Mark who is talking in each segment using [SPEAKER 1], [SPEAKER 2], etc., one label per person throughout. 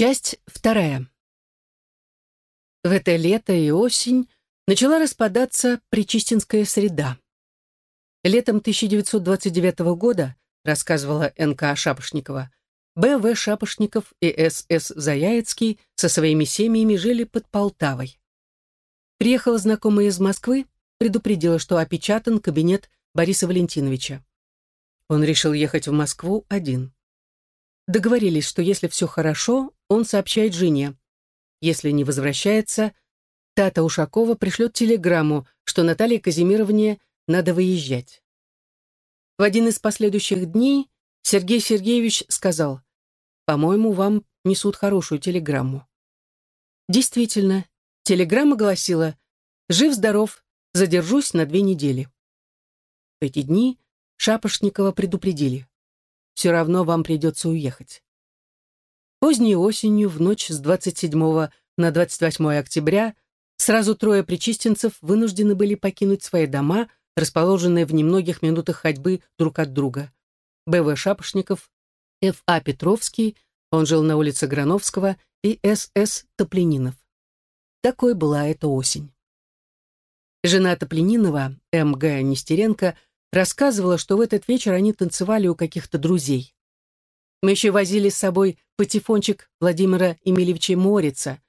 [SPEAKER 1] Часть вторая. В это лето и осень начала распадаться Причистинская среда. Летом 1929 года, рассказывала Н.К. Шапошникова, Б.В. Шапошников и С.С. Заяицкий со своими семьями жили под Полтавой. Приехала знакомая из Москвы, предупредила, что опечатан кабинет Бориса Валентиновича. Он решил ехать в Москву один. Договорились, что если все хорошо, он сообщает жене. Если не возвращается, Тата Ушакова пришлет телеграмму, что Наталье Казимировне надо выезжать. В один из последующих дней Сергей Сергеевич сказал, «По-моему, вам несут хорошую телеграмму». Действительно, телеграмма гласила «Жив-здоров, задержусь на две недели». В эти дни Шапошникова предупредили все равно вам придется уехать. Поздней осенью, в ночь с 27 на 28 октября, сразу трое причистенцев вынуждены были покинуть свои дома, расположенные в немногих минутах ходьбы друг от друга. Б.В. Шапошников, Ф.А. Петровский, он жил на улице Грановского, и С.С. Топлининов. Такой была эта осень. Жена Топлининова, М.Г. Нестеренко, рассказывала, что в этот вечер они танцевали у каких-то друзей. Мы еще возили с собой патефончик Владимира Емельевича Морица,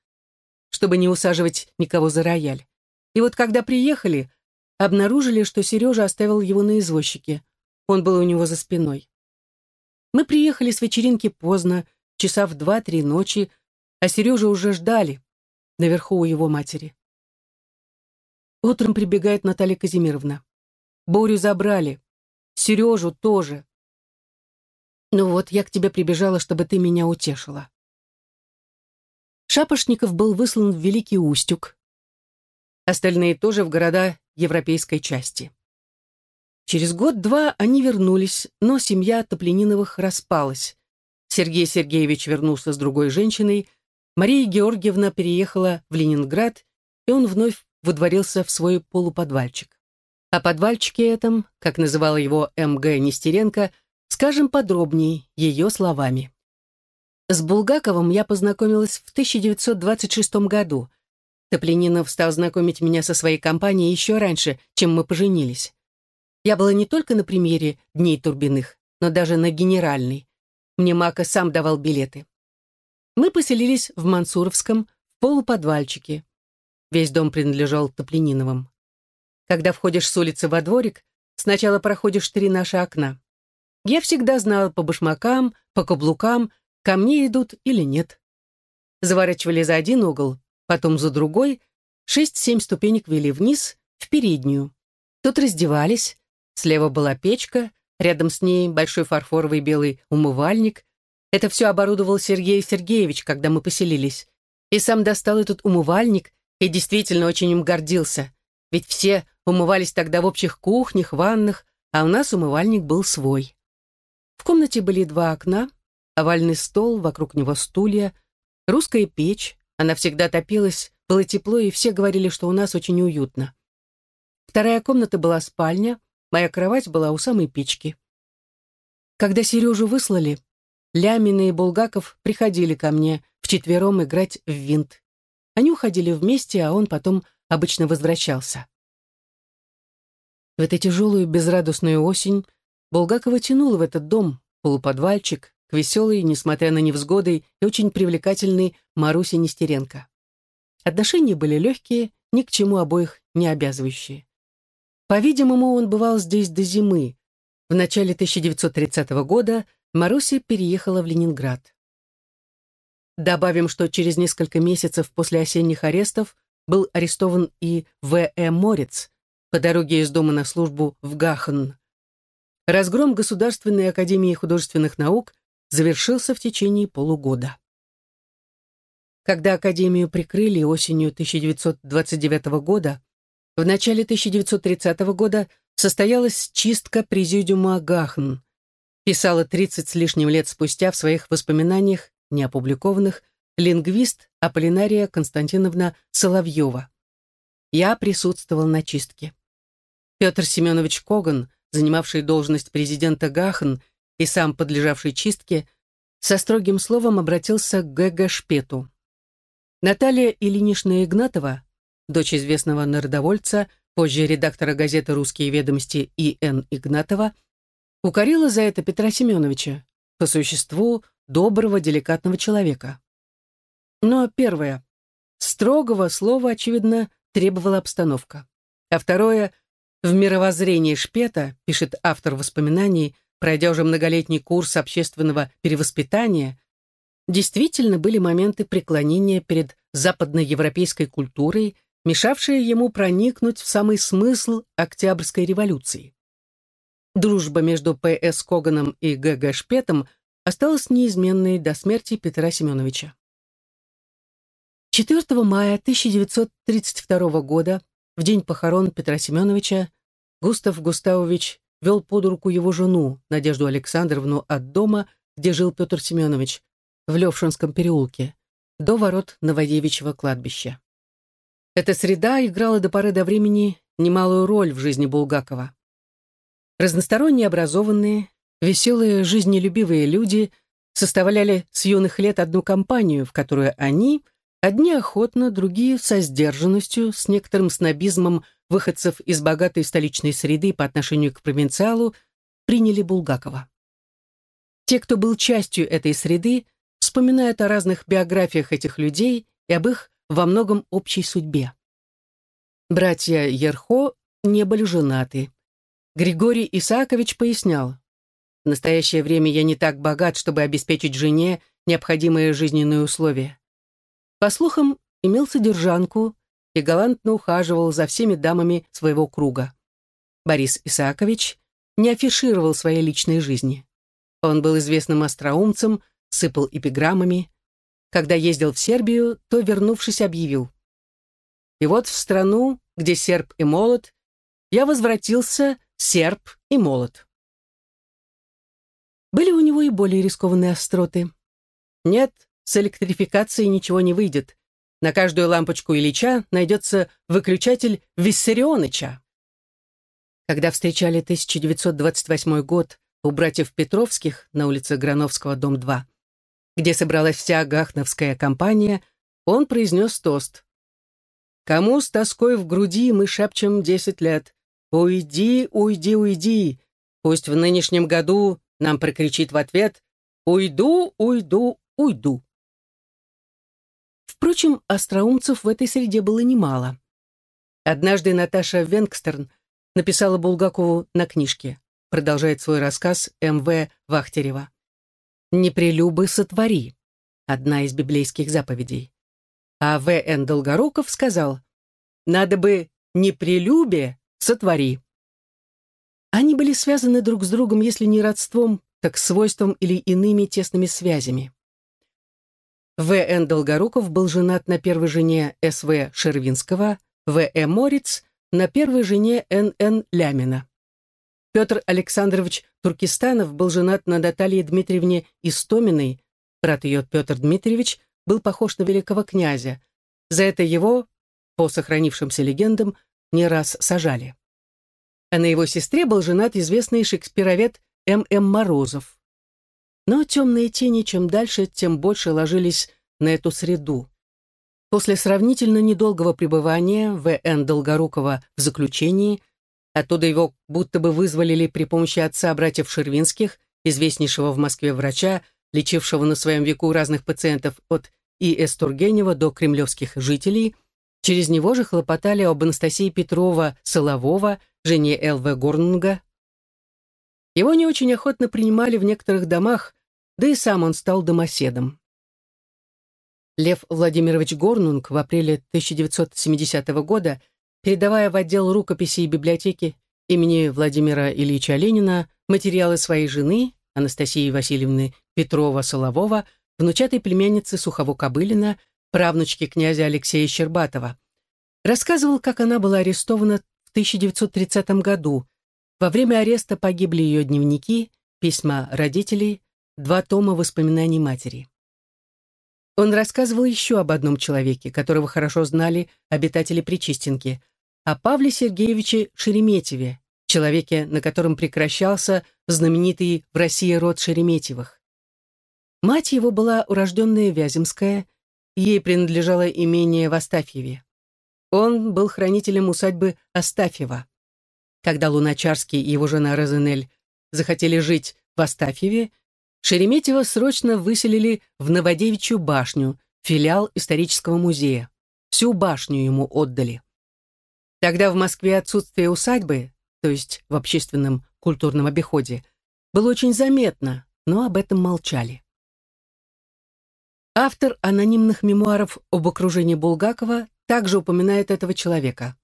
[SPEAKER 1] чтобы не усаживать никого за рояль. И вот когда приехали, обнаружили, что Сережа оставил его на извозчике. Он был у него за спиной. Мы приехали с вечеринки поздно, часа в два-три ночи, а Сережу уже ждали, наверху у его матери. Утром прибегает Наталья Казимировна. Борю забрали. Сережу тоже. Ну вот, я к тебе прибежала, чтобы ты меня утешила. Шапошников был выслан в Великий Устюг. Остальные тоже в города европейской части. Через год-два они вернулись, но семья Топлениновых распалась. Сергей Сергеевич вернулся с другой женщиной, Мария Георгиевна переехала в Ленинград, и он вновь выдворился в свой полуподвальчик. О подвальчике этом, как называла его М.Г. Нестеренко, скажем подробнее, ее словами. С Булгаковым я познакомилась в 1926 году. Топленинов стал знакомить меня со своей компанией еще раньше, чем мы поженились. Я была не только на примере Дней Турбиных, но даже на генеральной. Мне Мака сам давал билеты. Мы поселились в Мансуровском, в полуподвальчике. Весь дом принадлежал Топлениновым. Когда входишь с улицы во дворик, сначала проходишь три наши окна. Я всегда знала по башмакам, по каблукам, ко мне идут или нет. Заворачивали за один угол, потом за другой, шесть-семь ступенек вели вниз, в переднюю. Тут раздевались, слева была печка, рядом с ней большой фарфоровый белый умывальник. Это все оборудовал Сергей Сергеевич, когда мы поселились. И сам достал этот умывальник и действительно очень им гордился. Ведь все умывались тогда в общих кухнях, ваннах, а у нас умывальник был свой. В комнате были два окна, овальный стол, вокруг него стулья, русская печь, она всегда топилась, было тепло, и все говорили, что у нас очень уютно. Вторая комната была спальня, моя кровать была у самой печки. Когда Сережу выслали, Лямина и Булгаков приходили ко мне вчетвером играть в винт. Они уходили вместе, а он потом обычно возвращался. В эту тяжелую безрадостную осень Булгакова тянула в этот дом, полуподвальчик, к веселой, несмотря на невзгоды, и очень привлекательной Марусе Нестеренко. Отношения были легкие, ни к чему обоих не обязывающие. По-видимому, он бывал здесь до зимы. В начале 1930 года Маруся переехала в Ленинград. Добавим, что через несколько месяцев после осенних арестов был арестован и В.Э. Морец, по дороге из дома на службу в Гахен. Разгром Государственной академии художественных наук завершился в течение полугода. Когда Академию прикрыли осенью 1929 года, в начале 1930 года состоялась чистка президиума Гахн, писала 30 с лишним лет спустя в своих воспоминаниях, не опубликованных, лингвист Аполлинария Константиновна Соловьева. Я присутствовал на чистке. Петр Семенович Коган, занимавший должность президента Гахен и сам подлежавший чистке, со строгим словом обратился к Г.Г. Шпету. Наталья Ильинична Игнатова, дочь известного народовольца, позже редактора газеты «Русские ведомости» И.Н. Игнатова, укорила за это Петра Семеновича, по существу доброго, деликатного человека. Но первое, строгого слова, очевидно, требовала обстановка. А второе, в мировоззрении Шпета, пишет автор воспоминаний, пройдя уже многолетний курс общественного перевоспитания, действительно были моменты преклонения перед западноевропейской культурой, мешавшие ему проникнуть в самый смысл Октябрьской революции. Дружба между П.С. Коганом и Г.Г. Шпетом осталась неизменной до смерти Петра Семеновича. 4 мая 1932 года, в день похорон Петра Семеновича, Густав Густавович вел под руку его жену, Надежду Александровну, от дома, где жил Петр Семенович, в Левшинском переулке, до ворот Новодевичьего кладбища. Эта среда играла до поры до времени немалую роль в жизни Булгакова. Разносторонне образованные, веселые, жизнелюбивые люди составляли с юных лет одну компанию, в которую они, Одни охотно, другие со сдержанностью, с некоторым снобизмом выходцев из богатой столичной среды по отношению к провинциалу, приняли Булгакова. Те, кто был частью этой среды, вспоминают о разных биографиях этих людей и об их во многом общей судьбе. Братья Ерхо не были женаты. Григорий Исаакович пояснял, «В настоящее время я не так богат, чтобы обеспечить жене необходимые жизненные условия. По слухам, имел содержанку и галантно ухаживал за всеми дамами своего круга. Борис Исаакович не афишировал своей личной жизни. Он был известным остроумцем, сыпал эпиграммами. Когда ездил в Сербию, то, вернувшись, объявил. И вот в страну, где серб и молот, я возвратился серб и молот. Были у него и более рискованные остроты. Нет, с электрификацией ничего не выйдет. На каждую лампочку Ильича найдется выключатель Виссарионыча. Когда встречали 1928 год у братьев Петровских на улице Грановского, дом 2, где собралась вся гахновская компания, он произнес тост. «Кому с тоской в груди мы шепчем десять лет? Уйди, уйди, уйди! Пусть в нынешнем году нам прокричит в ответ «Уйду, уйду, уйду!» Впрочем, остроумцев в этой среде было немало. Однажды Наташа Венгстерн написала Булгакову на книжке, продолжает свой рассказ М.В. Вахтерева. «Непрелюбы сотвори» — одна из библейских заповедей. А В.Н. Долгоруков сказал, «Надо бы непрелюбие сотвори». Они были связаны друг с другом, если не родством, так свойством или иными тесными связями. В.Н. Долгоруков был женат на первой жене С.В. Шервинского, В.Э. Мориц на первой жене Н.Н. Лямина. Петр Александрович Туркестанов был женат на Наталье Дмитриевне Истоминой, брат ее Петр Дмитриевич был похож на великого князя. За это его, по сохранившимся легендам, не раз сажали. А на его сестре был женат известный шекспировед М.М. Морозов. Но темные тени чем дальше, тем больше ложились на эту среду. После сравнительно недолгого пребывания В.Н. Долгорукова в заключении, оттуда его будто бы вызволили при помощи отца братьев Шервинских, известнейшего в Москве врача, лечившего на своем веку разных пациентов от И.С. Тургенева до кремлевских жителей, через него же хлопотали об Анастасии Петрова Солового, жене Л.В. Горнунга, его не очень охотно принимали в некоторых домах, да и сам он стал домоседом. Лев Владимирович Горнунг в апреле 1970 года, передавая в отдел рукописей библиотеки имени Владимира Ильича Ленина материалы своей жены, Анастасии Васильевны Петрова-Солового, внучатой племянницы Сухово-Кобылина, правнучки князя Алексея Щербатова, рассказывал, как она была арестована в 1930 году, во время ареста погибли ее дневники, письма родителей, два тома воспоминаний матери. Он рассказывал еще об одном человеке, которого хорошо знали обитатели Причистенки, о Павле Сергеевиче Шереметьеве, человеке, на котором прекращался знаменитый в России род Шереметьевых. Мать его была урожденная Вяземская, ей принадлежало имение в Астафьеве. Он был хранителем усадьбы Астафьева. Когда Луначарский и его жена Розенель захотели жить в Астафьеве, Шереметьева срочно выселили в Новодевичью башню, филиал исторического музея. Всю башню ему отдали. Тогда в Москве отсутствие усадьбы, то есть в общественном культурном обиходе, было очень заметно, но об этом молчали. Автор анонимных мемуаров об окружении Булгакова также упоминает этого человека.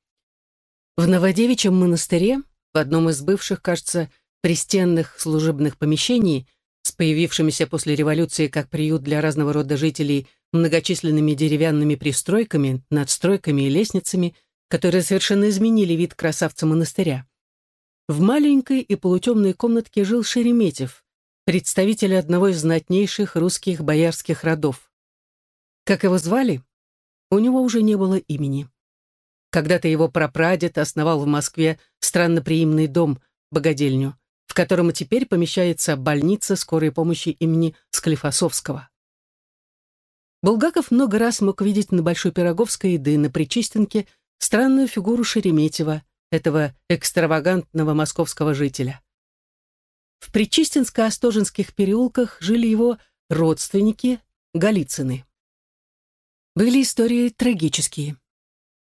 [SPEAKER 1] В Новодевичьем монастыре, в одном из бывших, кажется, пристенных служебных помещений, с появившимися после революции как приют для разного рода жителей многочисленными деревянными пристройками, надстройками и лестницами, которые совершенно изменили вид красавца монастыря. В маленькой и полутемной комнатке жил Шереметьев, представитель одного из знатнейших русских боярских родов. Как его звали? У него уже не было имени. Когда-то его прапрадед основал в Москве странноприимный дом, богадельню, в котором теперь помещается больница скорой помощи имени Склифосовского. Булгаков много раз мог видеть на Большой Пироговской еды на Причистенке странную фигуру Шереметьева, этого экстравагантного московского жителя. В Причистинско-Остоженских переулках жили его родственники Голицыны. Были истории трагические.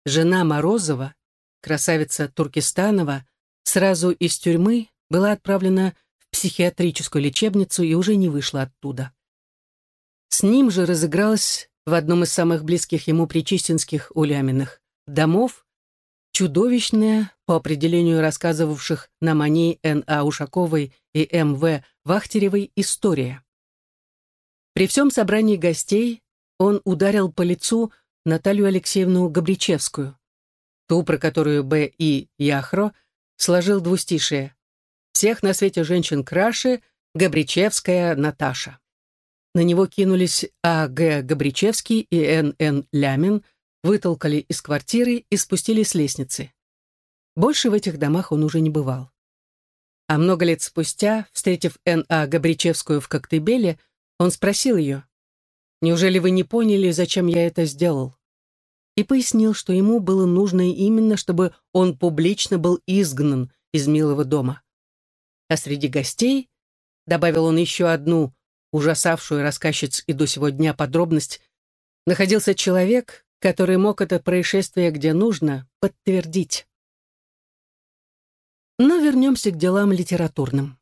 [SPEAKER 1] Жена Морозова, красавица Туркестанова, сразу из тюрьмы была отправлена в психиатрическую лечебницу и уже не вышла оттуда. С ним же разыгралась в одном из самых близких ему причистинских уляминых домов чудовищная, по определению рассказывавших нам о ней Н.А. Ушаковой и М.В. Вахтеревой, история. При всем собрании гостей он ударил по лицу Наталью Алексеевну Габричевскую, ту, про которую Б. И. Яхро сложил двустишие «Всех на свете женщин краше, Габричевская Наташа». На него кинулись А. Г. Габричевский и Н. Н. Лямин, вытолкали из квартиры и спустили с лестницы. Больше в этих домах он уже не бывал. А много лет спустя, встретив Н.А. Габричевскую в Коктебеле, он спросил ее, «Неужели вы не поняли, зачем я это сделал?» И пояснил, что ему было нужно именно, чтобы он публично был изгнан из милого дома. А среди гостей, добавил он еще одну, ужасавшую рассказчиц и до сего дня подробность, находился человек, который мог это происшествие, где нужно, подтвердить. Но вернемся к делам литературным.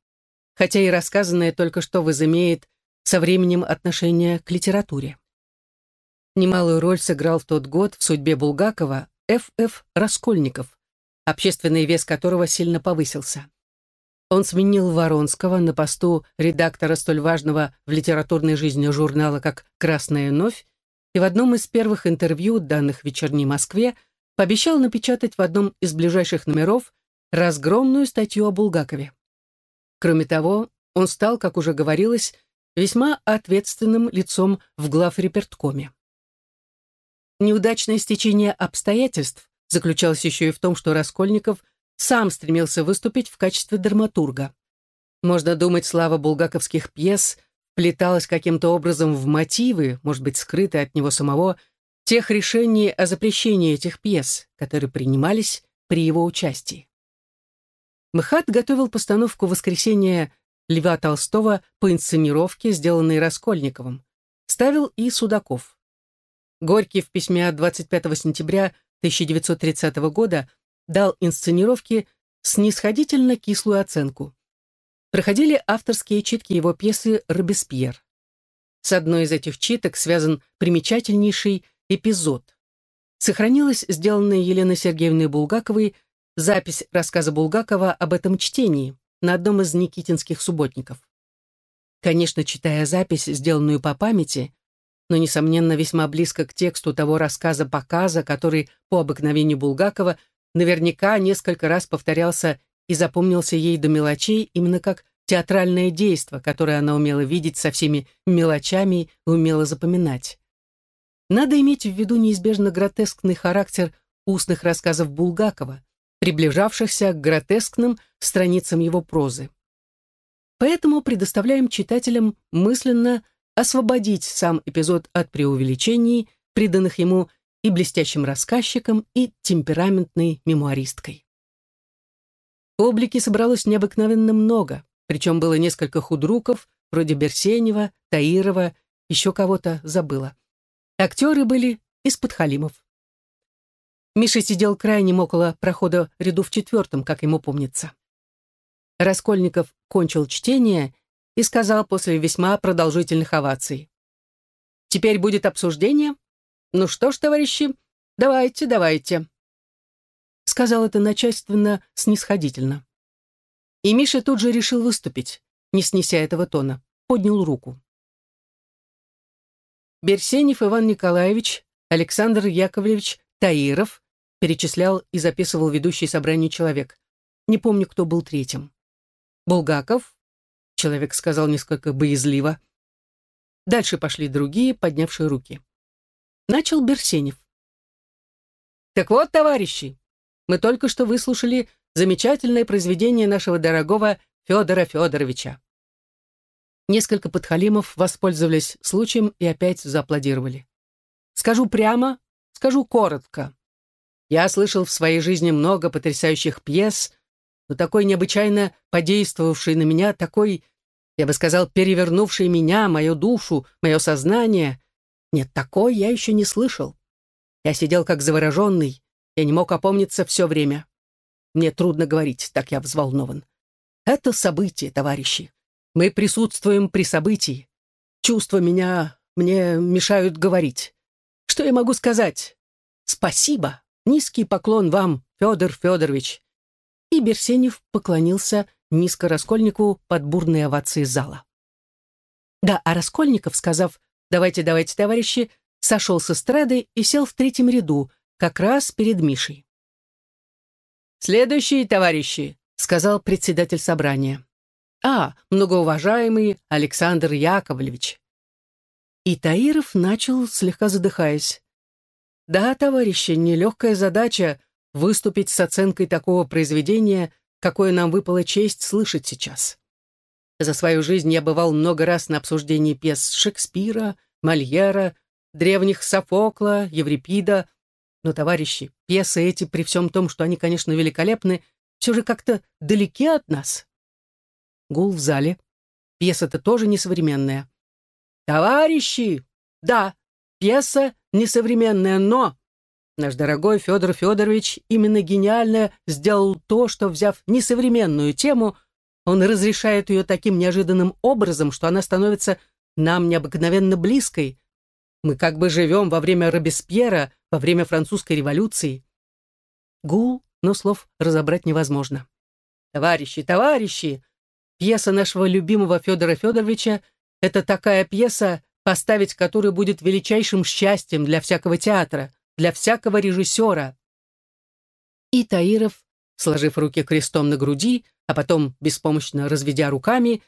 [SPEAKER 1] Хотя и рассказанное только что возымеет со временем отношение к литературе. Немалую роль сыграл в тот год в судьбе Булгакова Ф.Ф. Раскольников, общественный вес которого сильно повысился. Он сменил Воронского на посту редактора столь важного в литературной жизни журнала, как «Красная новь», и в одном из первых интервью, данных «Вечерней Москве», пообещал напечатать в одном из ближайших номеров разгромную статью о Булгакове. Кроме того, он стал, как уже говорилось, весьма ответственным лицом в главреперткоме. Неудачное стечение обстоятельств заключалось еще и в том, что Раскольников сам стремился выступить в качестве драматурга. Можно думать, слава булгаковских пьес вплеталась каким-то образом в мотивы, может быть, скрытые от него самого, тех решений о запрещении этих пьес, которые принимались при его участии. МХАТ готовил постановку «Воскресенье» Льва Толстого по инсценировке, сделанной Раскольниковым. Ставил и Судаков. Горький в письме от 25 сентября 1930 года дал инсценировке снисходительно кислую оценку проходили авторские читки его пьесы «Робеспьер». С одной из этих читок связан примечательнейший эпизод. Сохранилась сделанная Еленой Сергеевной Булгаковой запись рассказа Булгакова об этом чтении на одном из никитинских субботников. Конечно, читая запись, сделанную по памяти, но, несомненно, весьма близко к тексту того рассказа-показа, который, по обыкновению Булгакова, наверняка несколько раз повторялся и запомнился ей до мелочей именно как театральное действо, которое она умела видеть со всеми мелочами и умела запоминать. Надо иметь в виду неизбежно гротескный характер устных рассказов Булгакова, приближавшихся к гротескным страницам его прозы. Поэтому предоставляем читателям мысленно освободить сам эпизод от преувеличений, приданных ему и блестящим рассказчиком, и темпераментной мемуаристкой. Публики собралось необыкновенно много, причем было несколько худруков, вроде Берсенева, Таирова, еще кого-то забыла. Актеры были из подхалимов. Миша сидел крайним около прохода ряду в четвертом, как ему помнится. Раскольников кончил чтение и сказал после весьма продолжительных оваций. «Теперь будет обсуждение? Ну что ж, товарищи, давайте, давайте». Сказал это начальственно, снисходительно. И Миша тут же решил выступить, не снеся этого тона, поднял руку. Берсенев Иван Николаевич, Александр Яковлевич Таиров, перечислял и записывал ведущий собрание человек. Не помню, кто был третьим. Булгаков, человек сказал несколько боязливо. Дальше пошли другие, поднявшие руки. Начал Берсенев. Так вот, товарищи, мы только что выслушали замечательное произведение нашего дорогого Федора Федоровича. Несколько подхалимов воспользовались случаем и опять зааплодировали. Скажу прямо, скажу коротко. Я слышал в своей жизни много потрясающих пьес, но такой необычайно подействовавший на меня, такой, я бы сказал, перевернувший меня, мою душу, мое сознание. Нет, такой я еще не слышал. Я сидел как завороженный, я не мог опомниться все время. Мне трудно говорить, так я взволнован. Это событие, товарищи. Мы присутствуем при событии. Чувства меня мне мешают говорить. Что я могу сказать? Спасибо. Низкий поклон вам, Федор Федорович и Берсенев поклонился низко Раскольнику под бурные овации зала. Да, а Раскольников, сказав «давайте, давайте, товарищи», сошел с эстрады и сел в третьем ряду, как раз перед Мишей. «Следующие, товарищи», — сказал председатель собрания. «А, многоуважаемый Александр Яковлевич». И Таиров начал, слегка задыхаясь. «Да, товарищи, нелегкая задача выступить с оценкой такого произведения, какое нам выпала честь слышать сейчас. За свою жизнь я бывал много раз на обсуждении пьес Шекспира, Мольера, древних Софокла, Еврипида, но, товарищи, пьесы эти, при всем том, что они, конечно, великолепны, все же как-то далеки от нас. Гул в зале. Пьеса-то тоже несовременная. Товарищи! Да, пьеса несовременная, но Наш дорогой Федор Федорович именно гениально сделал то, что, взяв несовременную тему, он разрешает ее таким неожиданным образом, что она становится нам необыкновенно близкой. Мы как бы живем во время Робеспьера, во время французской революции. Гул, но слов разобрать невозможно. Товарищи, товарищи, пьеса нашего любимого Федора Федоровича — это такая пьеса, поставить которую будет величайшим счастьем для всякого театра — для всякого режиссера. И Таиров, сложив руки крестом на груди, а потом, беспомощно разведя руками,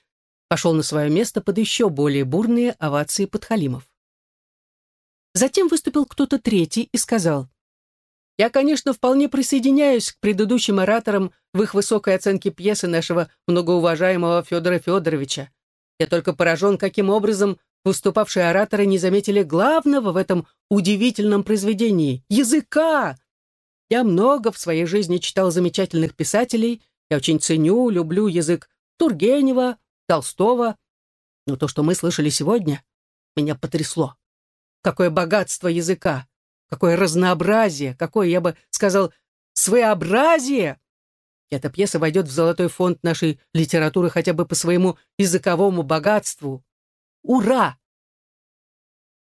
[SPEAKER 1] пошел на свое место под еще более бурные овации подхалимов. Затем выступил кто-то третий и сказал, «Я, конечно, вполне присоединяюсь к предыдущим ораторам в их высокой оценке пьесы нашего многоуважаемого Федора Федоровича. Я только поражен, каким образом выступавшие ораторы не заметили главного в этом удивительном произведении — языка. Я много в своей жизни читал замечательных писателей, я очень ценю, люблю язык Тургенева, Толстого, но то, что мы слышали сегодня, меня потрясло. Какое богатство языка, какое разнообразие, какое, я бы сказал, своеобразие. Эта пьеса войдет в золотой фонд нашей литературы хотя бы по своему языковому богатству, Ура!»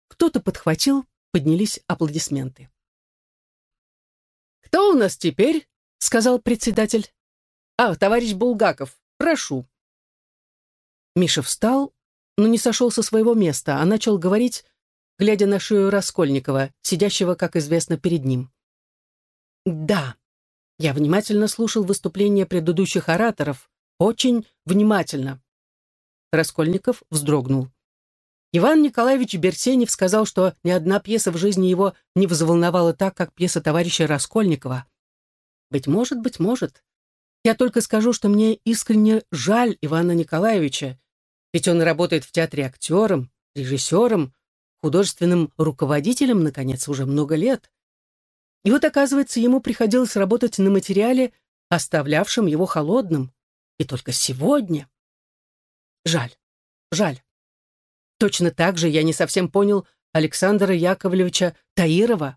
[SPEAKER 1] Кто-то подхватил, поднялись аплодисменты. «Кто у нас теперь?» — сказал председатель. «А, товарищ Булгаков, прошу». Миша встал, но не сошел со своего места, а начал говорить, глядя на шею Раскольникова, сидящего, как известно, перед ним. «Да, я внимательно слушал выступления предыдущих ораторов, очень внимательно». Раскольников вздрогнул. Иван Николаевич Берсенев сказал, что ни одна пьеса в жизни его не взволновала так, как пьеса товарища Раскольникова. Быть может, быть может. Я только скажу, что мне искренне жаль Ивана Николаевича, ведь он работает в театре актером, режиссером, художественным руководителем, наконец, уже много лет. И вот, оказывается, ему приходилось работать на материале, оставлявшем его холодным. И только сегодня. Жаль, жаль. Точно так же я не совсем понял Александра Яковлевича Таирова.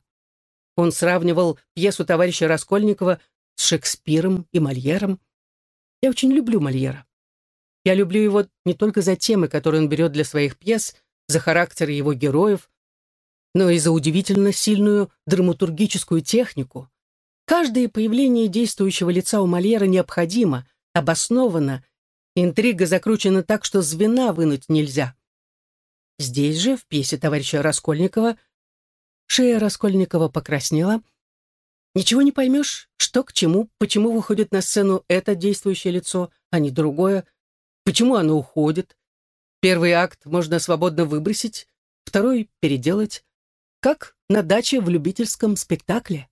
[SPEAKER 1] Он сравнивал пьесу товарища Раскольникова с Шекспиром и Мольером. Я очень люблю Мольера. Я люблю его не только за темы, которые он берет для своих пьес, за характеры его героев, но и за удивительно сильную драматургическую технику. Каждое появление действующего лица у Мольера необходимо, обосновано, интрига закручена так, что звена вынуть нельзя. Здесь же, в пьесе товарища Раскольникова, шея Раскольникова покраснела. Ничего не поймешь, что к чему, почему выходит на сцену это действующее лицо, а не другое, почему оно уходит. Первый акт можно свободно выбросить, второй — переделать, как на даче в любительском спектакле.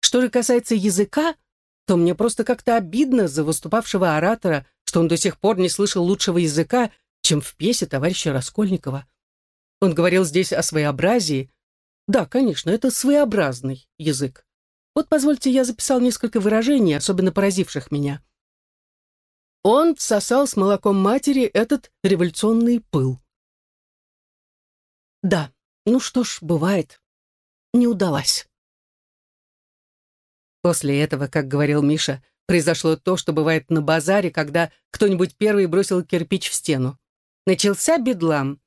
[SPEAKER 1] Что же касается языка, то мне просто как-то обидно за выступавшего оратора, что он до сих пор не слышал лучшего языка, чем в пьесе товарища Раскольникова. Он говорил здесь о своеобразии. Да, конечно, это своеобразный язык. Вот позвольте, я записал несколько выражений, особенно поразивших меня. Он сосал с молоком матери этот революционный пыл. Да, ну что ж, бывает. Не удалась. После этого, как говорил Миша, произошло то, что бывает на базаре, когда кто-нибудь первый бросил кирпич в стену. Начался бедлам.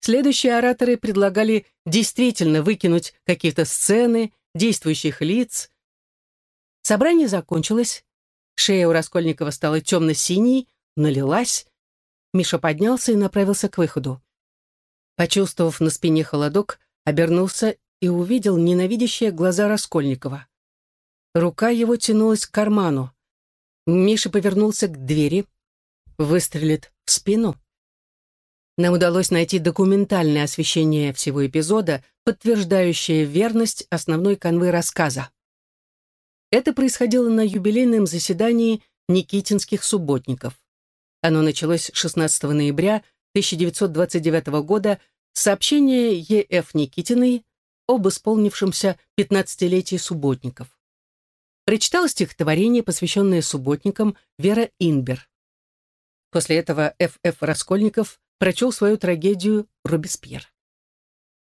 [SPEAKER 1] Следующие ораторы предлагали действительно выкинуть какие-то сцены, действующих лиц. Собрание закончилось. Шея у Раскольникова стала темно-синей, налилась. Миша поднялся и направился к выходу. Почувствовав на спине холодок, обернулся и увидел ненавидящие глаза Раскольникова. Рука его тянулась к карману. Миша повернулся к двери. Выстрелит в спину. Нам удалось найти документальное освещение всего эпизода, подтверждающее верность основной канвы рассказа. Это происходило на юбилейном заседании Никитинских субботников. Оно началось 16 ноября 1929 года сообщение Е.Ф. Никитиной об исполнившемся 15-летии субботников. Прочитал стихотворение, посвященное субботникам, Вера Инбер. После этого Ф.Ф. Раскольников прочел свою трагедию «Робеспьер».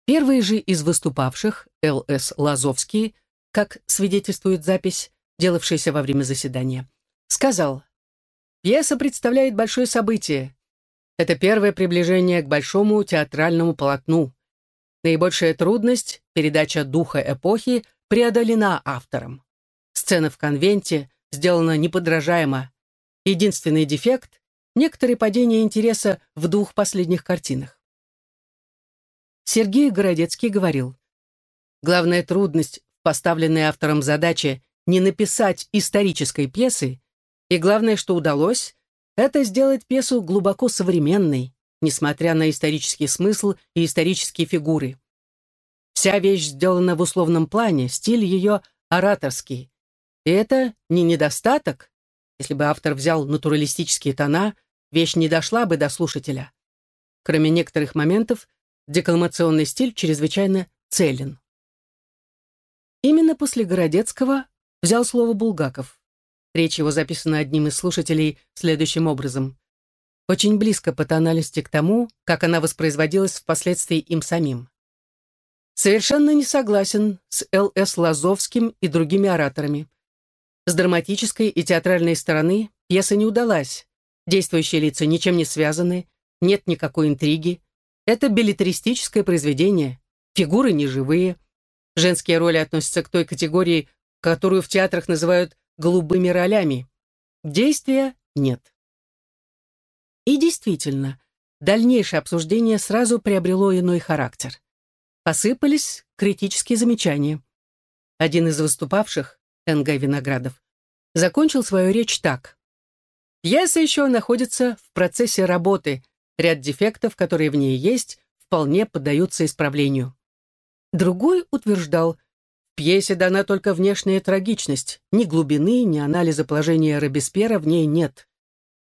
[SPEAKER 1] Первый же из выступавших, Л.С. Лазовский, как свидетельствует запись, делавшаяся во время заседания, сказал, «Пьеса представляет большое событие, это первое приближение к большому театральному полотну. Наибольшая трудность, передача духа эпохи, преодолена автором. Сцена в конвенте сделана неподражаемо. Единственный дефект — некоторые падения интереса в двух последних картинах. Сергей Городецкий говорил, «Главная трудность в поставленной автором задаче не написать исторической пьесы, и главное, что удалось, это сделать пьесу глубоко современной, несмотря на исторический смысл и исторические фигуры. Вся вещь сделана в условном плане, стиль ее ораторский. И это не недостаток. Если бы автор взял натуралистические тона, вещь не дошла бы до слушателя. Кроме некоторых моментов, декламационный стиль чрезвычайно целен. Именно после Городецкого взял слово Булгаков. Речь его записана одним из слушателей следующим образом. Очень близко по тональности к тому, как она воспроизводилась впоследствии им самим. Совершенно не согласен с Л.С. Лазовским и другими ораторами. С драматической и театральной стороны пьеса не удалась. Действующие лица ничем не связаны, нет никакой интриги. Это билетаристическое произведение, фигуры неживые. Женские роли относятся к той категории, которую в театрах называют голубыми ролями. Действия нет. И действительно, дальнейшее обсуждение сразу приобрело иной характер. Посыпались критические замечания. Один из выступавших, Н.Г. Виноградов, закончил свою речь так. Пьеса еще находится в процессе работы, ряд дефектов, которые в ней есть, вполне поддаются исправлению. Другой утверждал, пьесе дана только внешняя трагичность, ни глубины, ни анализа положения Робеспьера в ней нет.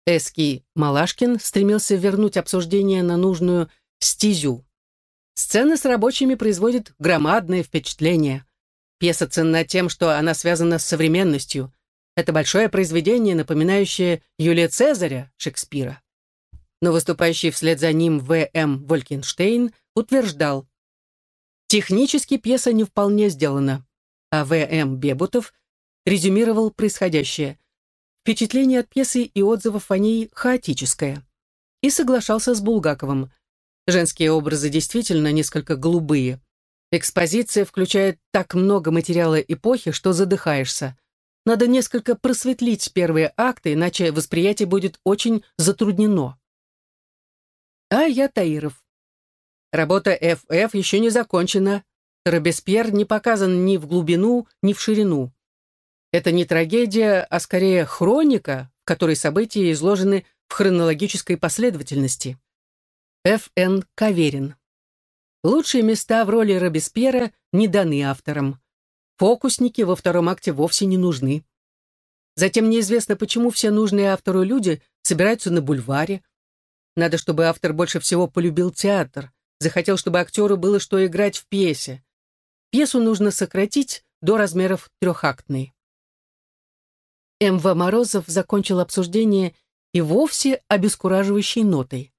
[SPEAKER 1] Эский Малашкин стремился вернуть обсуждение на нужную стезю. Сцена с рабочими производит громадное впечатление. Пьеса ценна тем, что она связана с современностью. Это большое произведение, напоминающее Юлия Цезаря Шекспира. Но выступающий вслед за ним В.М. Волькенштейн утверждал, технически пьеса не вполне сделана, а В.М. Бебутов резюмировал происходящее. Впечатление от пьесы и отзывов о ней хаотическое. И соглашался с Булгаковым. Женские образы действительно несколько голубые. Экспозиция включает так много материала эпохи, что задыхаешься. Надо несколько просветлить первые акты, иначе восприятие будет очень затруднено. А я Таиров. Работа ФФ еще не закончена. Робеспьер не показан ни в глубину, ни в ширину. Это не трагедия, а скорее хроника, в которой события изложены в хронологической последовательности. Ф.Н. Каверин. Лучшие места в роли Робеспьера не даны авторам. Фокусники во втором акте вовсе не нужны. Затем неизвестно, почему все нужные автору люди собираются на бульваре. Надо, чтобы автор больше всего полюбил театр, захотел, чтобы актеру было что играть в пьесе. Пьесу нужно сократить до размеров трехактной. М.В. Морозов закончил обсуждение и вовсе обескураживающей нотой.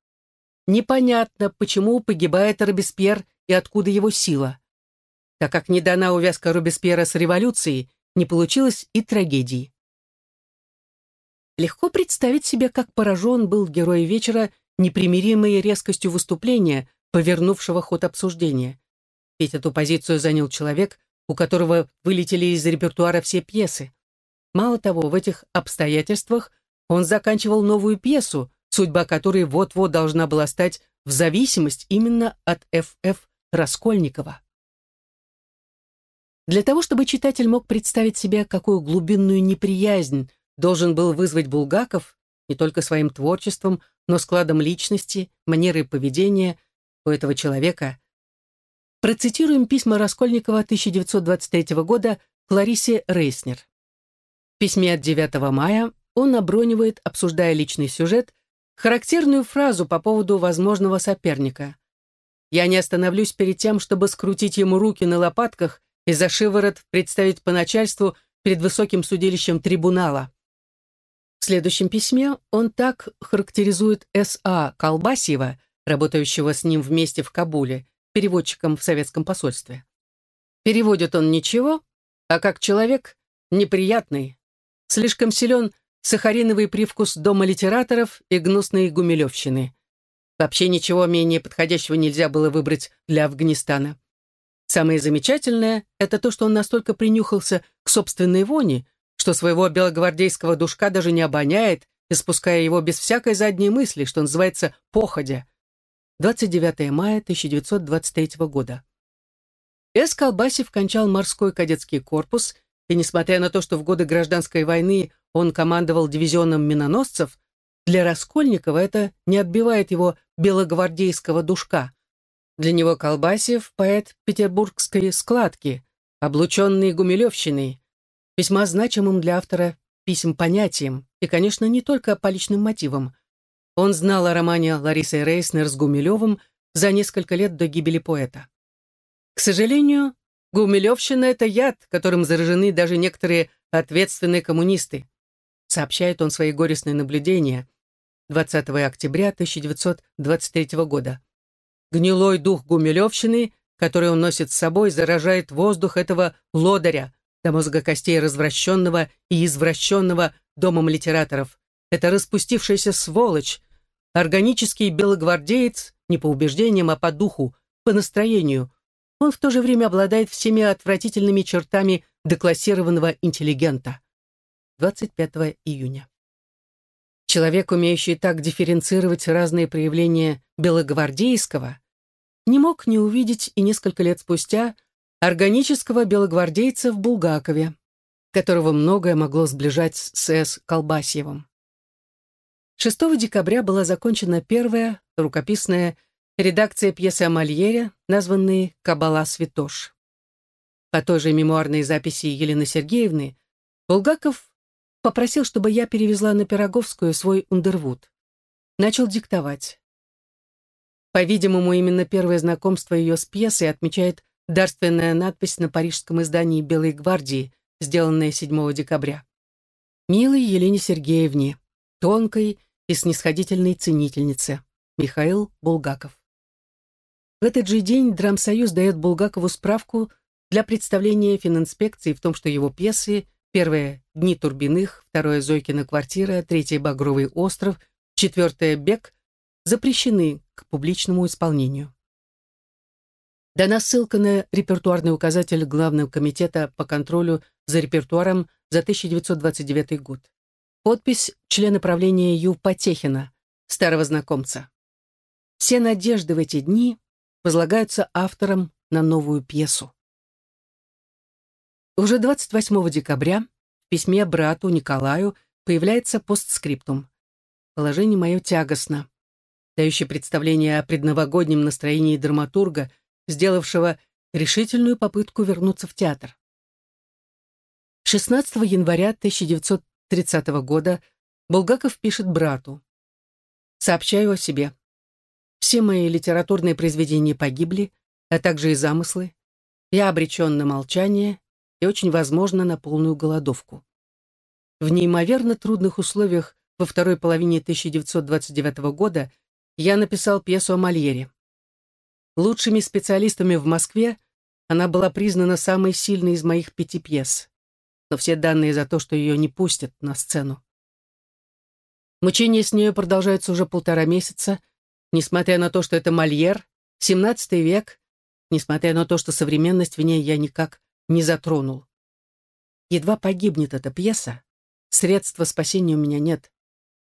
[SPEAKER 1] Непонятно, почему погибает Робеспьер и откуда его сила. Так как не дана увязка Робеспьера с революцией, не получилось и трагедии. Легко представить себе, как поражен был герой вечера непримиримой резкостью выступления, повернувшего ход обсуждения. Ведь эту позицию занял человек, у которого вылетели из репертуара все пьесы. Мало того, в этих обстоятельствах он заканчивал новую пьесу, судьба которой вот-вот должна была стать в зависимость именно от Ф.Ф. Раскольникова. Для того, чтобы читатель мог представить себе, какую глубинную неприязнь должен был вызвать Булгаков не только своим творчеством, но складом личности, манерой поведения у этого человека, процитируем письма Раскольникова 1923 года Кларисе Рейснер. В письме от 9 мая он обронивает, обсуждая личный сюжет, характерную фразу по поводу возможного соперника. «Я не остановлюсь перед тем, чтобы скрутить ему руки на лопатках и за шиворот представить по начальству перед высоким судилищем трибунала». В следующем письме он так характеризует С.А. Колбасьева, работающего с ним вместе в Кабуле, переводчиком в советском посольстве. Переводит он ничего, а как человек неприятный, Слишком силен сахариновый привкус дома литераторов и гнусной гумилевщины. Вообще ничего менее подходящего нельзя было выбрать для Афганистана. Самое замечательное — это то, что он настолько принюхался к собственной воне, что своего белогвардейского душка даже не обоняет, испуская его без всякой задней мысли, что называется «походя». 29 мая 1923 года. С. Колбасев кончал морской кадетский корпус и несмотря на то, что в годы гражданской войны он командовал дивизионом миноносцев, для Раскольникова это не отбивает его белогвардейского душка. Для него Колбасев — поэт петербургской складки, облученный гумилевщиной, весьма значимым для автора писем понятием, и, конечно, не только по личным мотивам. Он знал о романе Ларисы Рейснер с Гумилевым за несколько лет до гибели поэта. К сожалению, Гумилевщина — это яд, которым заражены даже некоторые ответственные коммунисты, сообщает он свои горестные наблюдения 20 октября 1923 года. Гнилой дух Гумилевщины, который он носит с собой, заражает воздух этого лодаря, до мозга костей развращенного и извращенного домом литераторов. Это распустившаяся сволочь, органический белогвардеец, не по убеждениям, а по духу, по настроению, он в то же время обладает всеми отвратительными чертами деклассированного интеллигента. 25 июня. Человек, умеющий так дифференцировать разные проявления белогвардейского, не мог не увидеть и несколько лет спустя органического белогвардейца в Булгакове, которого многое могло сближать с С. Колбасьевым. 6 декабря была закончена первая рукописная редакция пьесы о Мольере, названной «Кабала Святош». По той же мемуарной записи Елены Сергеевны Булгаков попросил, чтобы я перевезла на Пироговскую свой Ундервуд. Начал диктовать. По-видимому, именно первое знакомство ее с пьесой отмечает дарственная надпись на парижском издании «Белой гвардии», сделанная 7 декабря. «Милой Елене Сергеевне, тонкой и снисходительной ценительнице, Михаил Булгаков». В этот же день Драмсоюз дает Булгакову справку для представления фининспекции в том, что его пьесы первое «Дни Турбиных», второе «Зойкина квартира», третье «Багровый остров», четвертое «Бег» запрещены к публичному исполнению. Дана ссылка на репертуарный указатель Главного комитета по контролю за репертуаром за 1929 год. Подпись члена правления Ю. Потехина, старого знакомца. Все надежды в эти дни возлагаются автором на новую пьесу. Уже 28 декабря в письме брату Николаю появляется постскриптум. Положение мое тягостно, дающее представление о предновогоднем настроении драматурга, сделавшего решительную попытку вернуться в театр. 16 января 1930 года Булгаков пишет брату. «Сообщаю о себе. Все мои литературные произведения погибли, а также и замыслы. Я обречен на молчание и очень возможно на полную голодовку. В неимоверно трудных условиях во второй половине 1929 года я написал пьесу о Мольере. Лучшими специалистами в Москве она была признана самой сильной из моих пяти пьес, но все данные за то, что ее не пустят на сцену. Мучения с нею продолжаются уже полтора месяца, несмотря на то, что это Мольер, 17 век, несмотря на то, что современность в ней я никак не затронул. Едва погибнет эта пьеса, средства спасения у меня нет.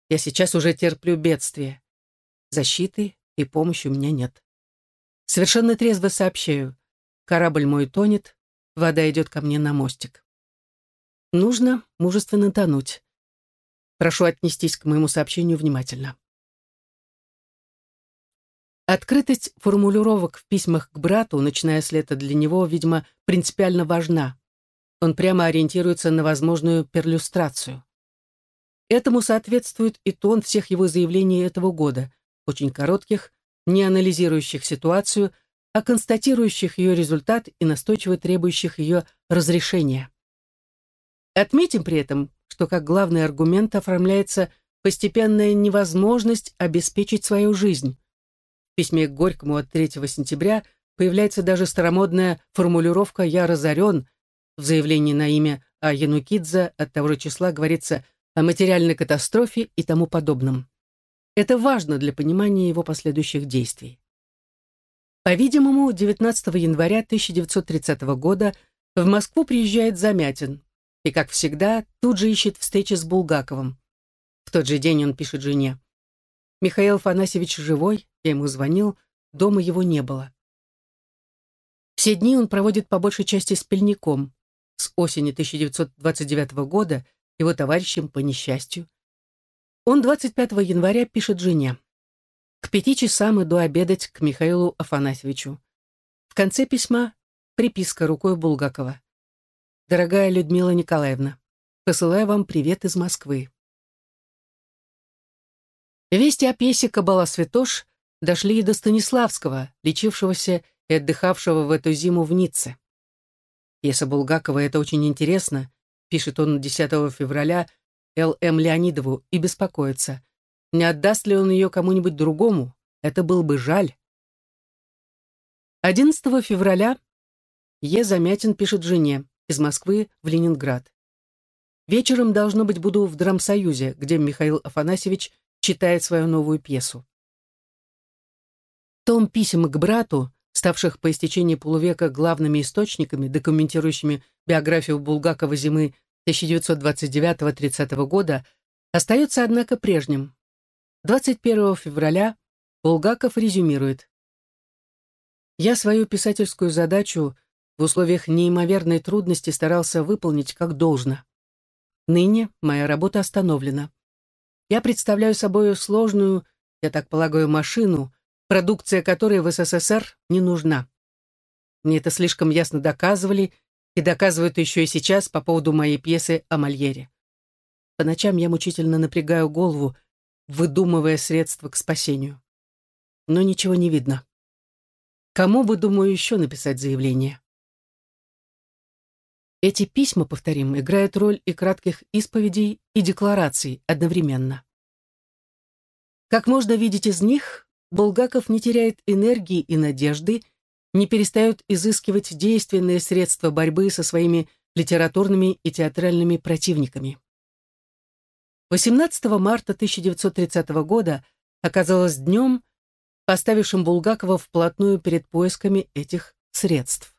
[SPEAKER 1] Я сейчас уже терплю бедствие. Защиты и помощи у меня нет. Совершенно трезво сообщаю. Корабль мой тонет, вода идет ко мне на мостик. Нужно мужественно тонуть. Прошу отнестись к моему сообщению внимательно. Открытость формулировок в письмах к брату, начиная с лета, для него, видимо, принципиально важна. Он прямо ориентируется на возможную перлюстрацию. Этому соответствует и тон всех его заявлений этого года, очень коротких, не анализирующих ситуацию, а констатирующих ее результат и настойчиво требующих ее разрешения. Отметим при этом, что как главный аргумент оформляется постепенная невозможность обеспечить свою жизнь, в письме к Горькому от 3 сентября появляется даже старомодная формулировка «я разорен». В заявлении на имя А. Янукидзе от того же числа говорится о материальной катастрофе и тому подобном. Это важно для понимания его последующих действий. По-видимому, 19 января 1930 года в Москву приезжает Замятин и, как всегда, тут же ищет встречи с Булгаковым. В тот же день он пишет жене. «Михаил Афанасьевич живой, я ему звонил, дома его не было. Все дни он проводит по большей части с пельником. С осени 1929 года его товарищем по несчастью. Он 25 января пишет жене. К пяти часам иду обедать к Михаилу Афанасьевичу. В конце письма приписка рукой Булгакова. «Дорогая Людмила Николаевна, посылаю вам привет из Москвы». Вести о пьесе «Кабала Святош» дошли и до Станиславского, лечившегося и отдыхавшего в эту зиму в Ницце. Пьеса Булгакова — это очень интересно, пишет он 10 февраля Л.М. Леонидову и беспокоится. Не отдаст ли он ее кому-нибудь другому? Это был бы жаль. 11 февраля Е. Замятин пишет жене из Москвы в Ленинград. Вечером, должно быть, буду в Драмсоюзе, где Михаил Афанасьевич читает свою новую пьесу. Том писем к брату, ставших по истечении полувека главными источниками, документирующими биографию Булгакова зимы 1929-30 года, остается, однако, прежним. 21 февраля Булгаков резюмирует. «Я свою писательскую задачу в условиях неимоверной трудности старался выполнить как должно. Ныне моя работа остановлена. Я представляю собой сложную, я так полагаю, машину, продукция которой в СССР не нужна. Мне это слишком ясно доказывали и доказывают еще и сейчас по поводу моей пьесы о Мольере. По ночам я мучительно напрягаю голову, выдумывая средства к спасению. но ничего не видно. Кому бы, думаю, еще написать заявление? Эти письма, повторим, играют роль и кратких исповедей, и деклараций одновременно. Как можно видеть из них, Булгаков не теряет энергии и надежды, не перестает изыскивать действенные средства борьбы со своими литературными и театральными противниками. 18 марта 1930 года оказалось днем, поставившим Булгакова вплотную перед поисками этих средств.